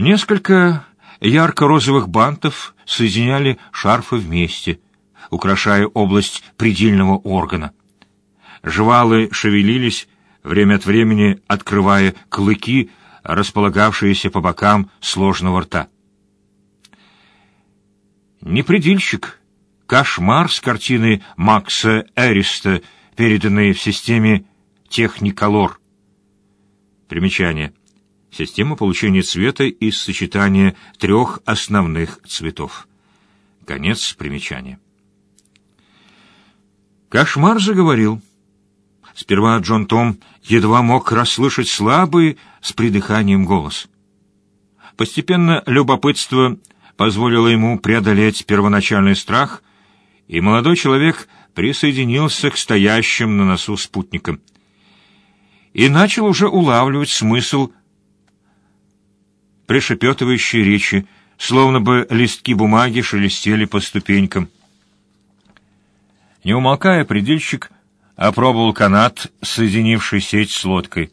Несколько ярко-розовых бантов соединяли шарфы вместе, украшая область предельного органа. Жвалы шевелились, время от времени открывая клыки, располагавшиеся по бокам сложного рта. Непредельщик, кошмар с картины Макса Эриста, переданной в системе Техниколор. Примечание. Система получения цвета из сочетания трех основных цветов. Конец примечания. Кошмар заговорил. Сперва Джон Том едва мог расслышать слабый с придыханием голос. Постепенно любопытство позволило ему преодолеть первоначальный страх, и молодой человек присоединился к стоящим на носу спутникам и начал уже улавливать смысл пришепетывающей речи, словно бы листки бумаги шелестели по ступенькам. Не умолкая, предельщик опробовал канат, соединивший сеть с лодкой.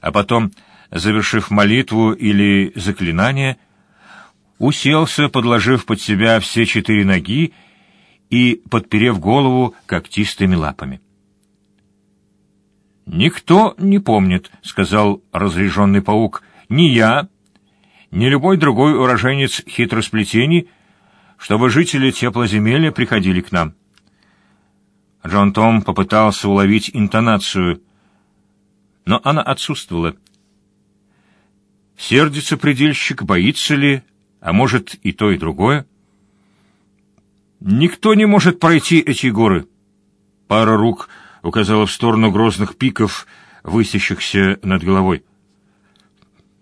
А потом, завершив молитву или заклинание, уселся, подложив под себя все четыре ноги и подперев голову когтистыми лапами. «Никто не помнит», — сказал разряженный паук, — «ни я, ни любой другой уроженец хитросплетений, чтобы жители теплоземелья приходили к нам». Джон Том попытался уловить интонацию, но она отсутствовала. Сердится предельщик, боится ли, а может и то, и другое? Никто не может пройти эти горы. Пара рук указала в сторону грозных пиков, высящихся над головой.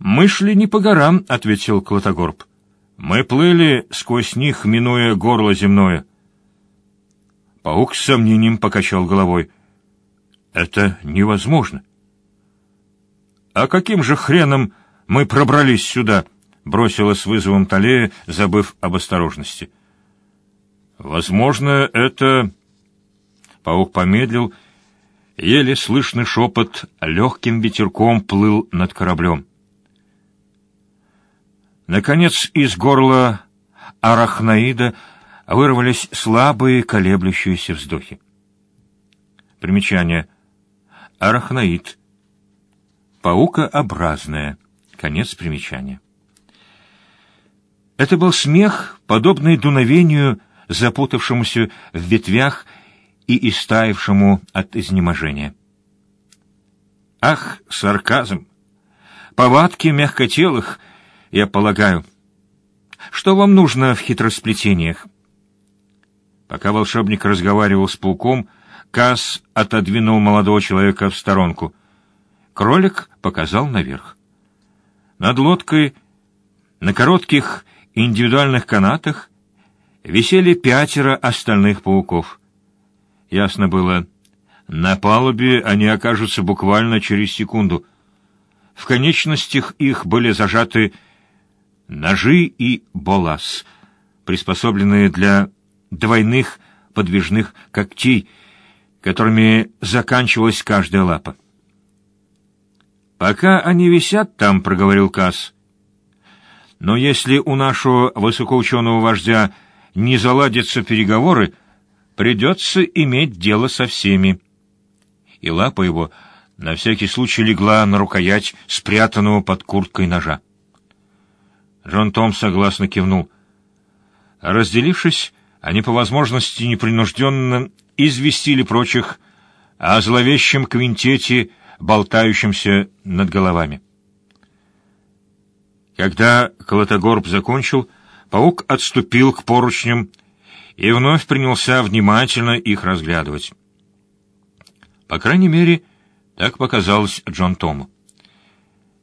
«Мы шли не по горам», — ответил Клотогорб. «Мы плыли сквозь них, минуя горло земное». Паук с сомнением покачал головой. «Это невозможно». «А каким же хреном мы пробрались сюда?» — бросила с вызовом Талея, забыв об осторожности. «Возможно, это...» Паук помедлил. Еле слышный шепот легким ветерком плыл над кораблем. Наконец из горла арахнаида вырвались слабые колеблющиеся вздохи. Примечание. Арахнаид. Паукообразная. Конец примечания. Это был смех, подобный дуновению, запутавшемуся в ветвях и истаившему от изнеможения. Ах, сарказм! Повадки мягкотелых, я полагаю. Что вам нужно в хитросплетениях? Пока волшебник разговаривал с пауком, Касс отодвинул молодого человека в сторонку. Кролик показал наверх. Над лодкой, на коротких индивидуальных канатах, висели пятеро остальных пауков. Ясно было, на палубе они окажутся буквально через секунду. В конечностях их были зажаты ножи и болас, приспособленные для двойных подвижных когтей, которыми заканчивалась каждая лапа. «Пока они висят там», — проговорил Касс. «Но если у нашего высокоученого вождя не заладятся переговоры, придется иметь дело со всеми». И лапа его на всякий случай легла на рукоять спрятанного под курткой ножа. Джон Том согласно кивнул. Разделившись, они по возможности непринужденно известили прочих о зловещем квинтете, болтающемся над головами. Когда Колотогорб закончил, паук отступил к поручням и вновь принялся внимательно их разглядывать. По крайней мере, так показалось Джон Тому.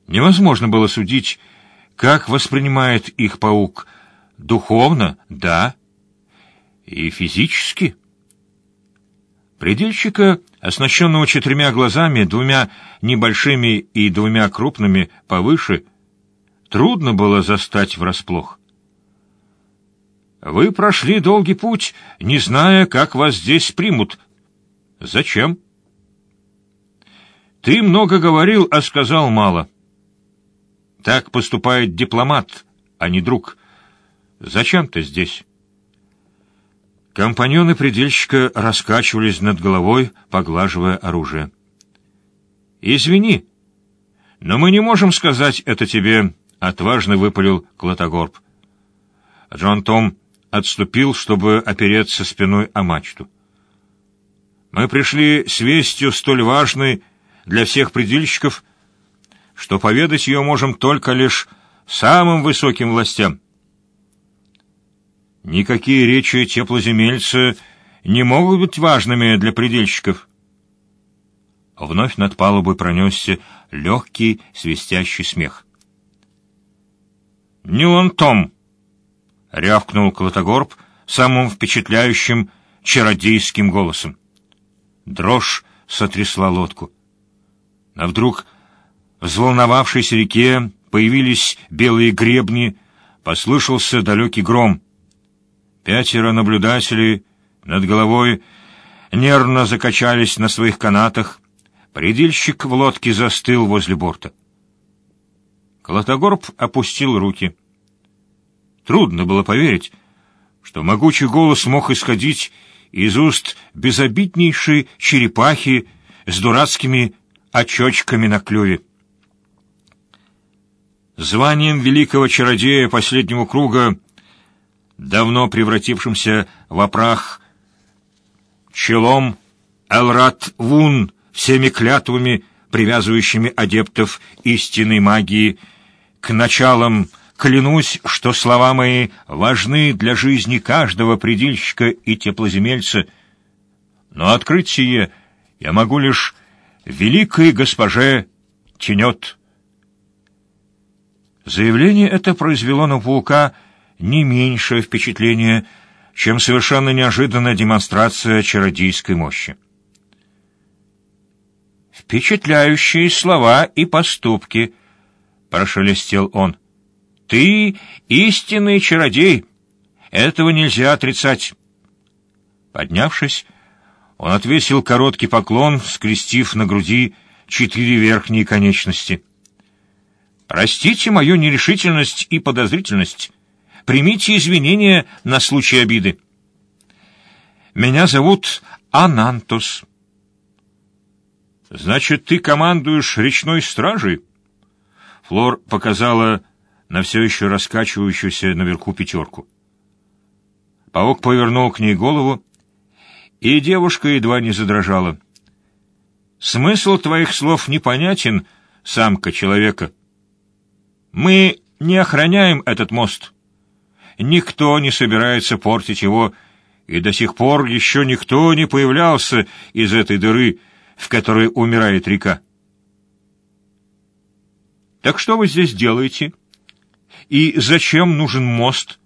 Невозможно было судить, как воспринимает их паук. Духовно — да, и физически. Предельщика, оснащенного четырьмя глазами, двумя небольшими и двумя крупными повыше, трудно было застать врасплох. Вы прошли долгий путь, не зная, как вас здесь примут. Зачем? Ты много говорил, а сказал мало. Так поступает дипломат, а не друг. Зачем ты здесь?» Компаньоны предельщика раскачивались над головой, поглаживая оружие. «Извини, но мы не можем сказать это тебе», — отважно выпалил Клотогорб. Джон Том отступил, чтобы опереться спиной о мачту. «Мы пришли с вестью столь важной для всех предельщиков, что поведать ее можем только лишь самым высоким властям. Никакие речи теплоземельца не могут быть важными для предельщиков. Вновь над палубой пронесся легкий свистящий смех. «Не он Том!» — рявкнул Клотогорб самым впечатляющим чародейским голосом. Дрожь сотрясла лодку. А вдруг взволновавшейся реке появились белые гребни, послышался далекий гром — Пятеро наблюдателей над головой нервно закачались на своих канатах. Предельщик в лодке застыл возле борта. Колотогорб опустил руки. Трудно было поверить, что могучий голос мог исходить из уст безобиднейшей черепахи с дурацкими очочками на клюве. Званием великого чародея последнего круга давно превратившимся в опрах, челом Элрат Вун всеми клятвами, привязывающими адептов истинной магии, к началам клянусь, что слова мои важны для жизни каждого предельщика и теплоземельца, но открыть сие я могу лишь великой госпоже Тенет. Заявление это произвело на паука не меньшее впечатление, чем совершенно неожиданная демонстрация чародейской мощи. «Впечатляющие слова и поступки», — прошелестел он. «Ты истинный чародей. Этого нельзя отрицать». Поднявшись, он отвесил короткий поклон, скрестив на груди четыре верхние конечности. «Простите мою нерешительность и подозрительность. Примите извинения на случай обиды. Меня зовут Анантос. Значит, ты командуешь речной стражей? Флор показала на все еще раскачивающуюся наверху пятерку. Паук повернул к ней голову, и девушка едва не задрожала. «Смысл твоих слов непонятен, самка человека. Мы не охраняем этот мост. Никто не собирается портить его, и до сих пор еще никто не появлялся из этой дыры, в которой умирает река. Так что вы здесь делаете? И зачем нужен мост?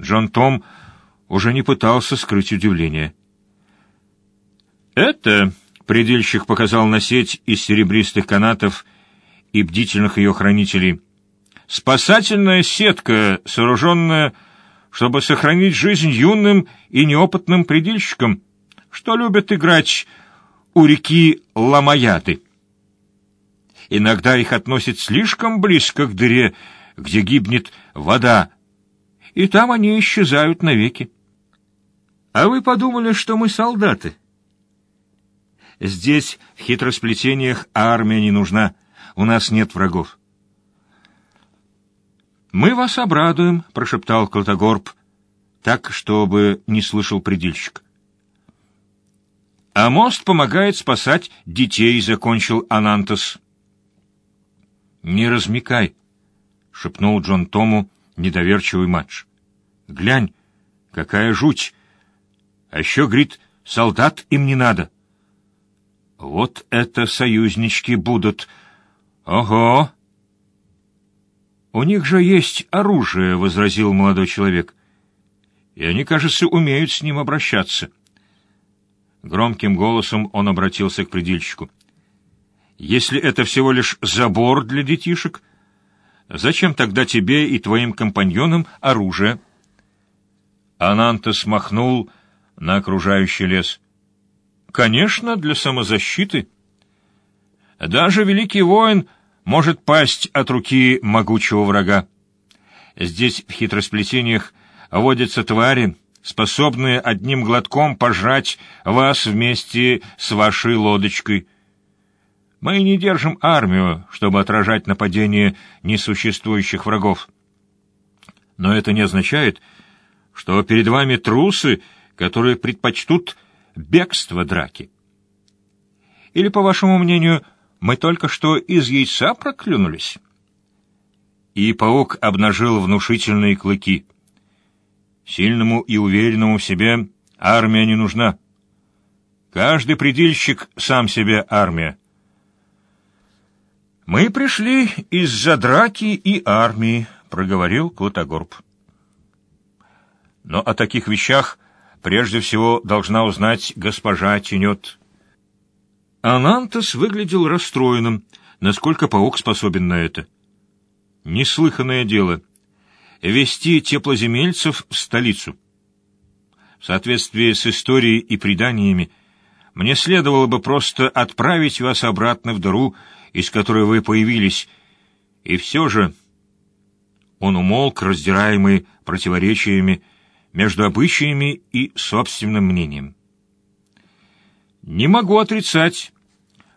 Джон Том уже не пытался скрыть удивление. Это, предельщик показал на сеть из серебристых канатов и бдительных ее хранителей, спасательная сетка, сооруженная, чтобы сохранить жизнь юным и неопытным предельщикам, что любят играть у реки Ламаяты. Иногда их относят слишком близко к дыре, где гибнет вода, и там они исчезают навеки. А вы подумали, что мы солдаты? Здесь, в хитросплетениях, армия не нужна, у нас нет врагов. «Мы вас обрадуем», — прошептал Колтогорб, так, чтобы не слышал предельщик. «А мост помогает спасать детей», — закончил Анантос. «Не размекай», — шепнул Джон Тому недоверчивый матч. «Глянь, какая жуть! А еще, говорит, солдат им не надо». «Вот это союзнички будут! Ого!» «У них же есть оружие», — возразил молодой человек. «И они, кажется, умеют с ним обращаться». Громким голосом он обратился к предельщику. «Если это всего лишь забор для детишек, зачем тогда тебе и твоим компаньонам оружие?» Ананта смахнул на окружающий лес. «Конечно, для самозащиты. Даже великий воин может пасть от руки могучего врага. Здесь в хитросплетениях водятся твари, способные одним глотком пожрать вас вместе с вашей лодочкой. Мы не держим армию, чтобы отражать нападение несуществующих врагов. Но это не означает, что перед вами трусы, которые предпочтут бегство драки. Или, по вашему мнению, мы только что из яйца проклюнулись?» И паук обнажил внушительные клыки. Сильному и уверенному в себе армия не нужна. Каждый предельщик сам себе армия. «Мы пришли из-за драки и армии», — проговорил Клотогорб. «Но о таких вещах прежде всего должна узнать госпожа Тенет». Анантас выглядел расстроенным, насколько паук способен на это. Неслыханное дело — вести теплоземельцев в столицу. В соответствии с историей и преданиями, мне следовало бы просто отправить вас обратно в дыру, из которой вы появились, и все же... Он умолк, раздираемый противоречиями между обычаями и собственным мнением. Не могу отрицать,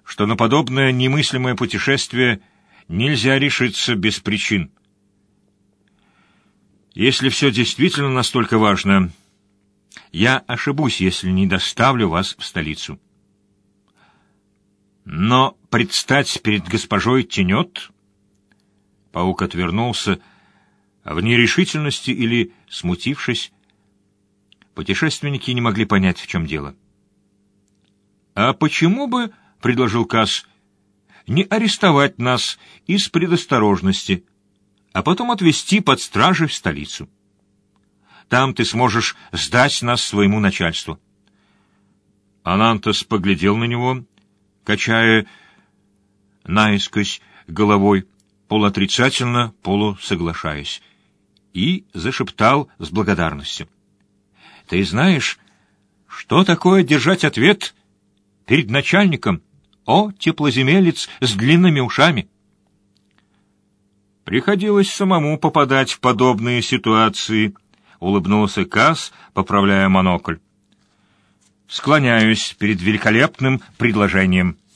что на подобное немыслимое путешествие нельзя решиться без причин. Если все действительно настолько важно, я ошибусь, если не доставлю вас в столицу. Но предстать перед госпожой тянет? Паук отвернулся, в нерешительности или смутившись. Путешественники не могли понять, в чем дело. А почему бы — предложил Касс, — не арестовать нас из предосторожности, а потом отвезти под стражей в столицу. Там ты сможешь сдать нас своему начальству. Анантос поглядел на него, качая наискось головой, полуотрицательно, полусоглашаясь, и зашептал с благодарностью. — Ты знаешь, что такое держать ответ перед начальником — о, теплоземелец с длинными ушами! Приходилось самому попадать в подобные ситуации, — улыбнулся Касс, поправляя монокль. Склоняюсь перед великолепным предложением —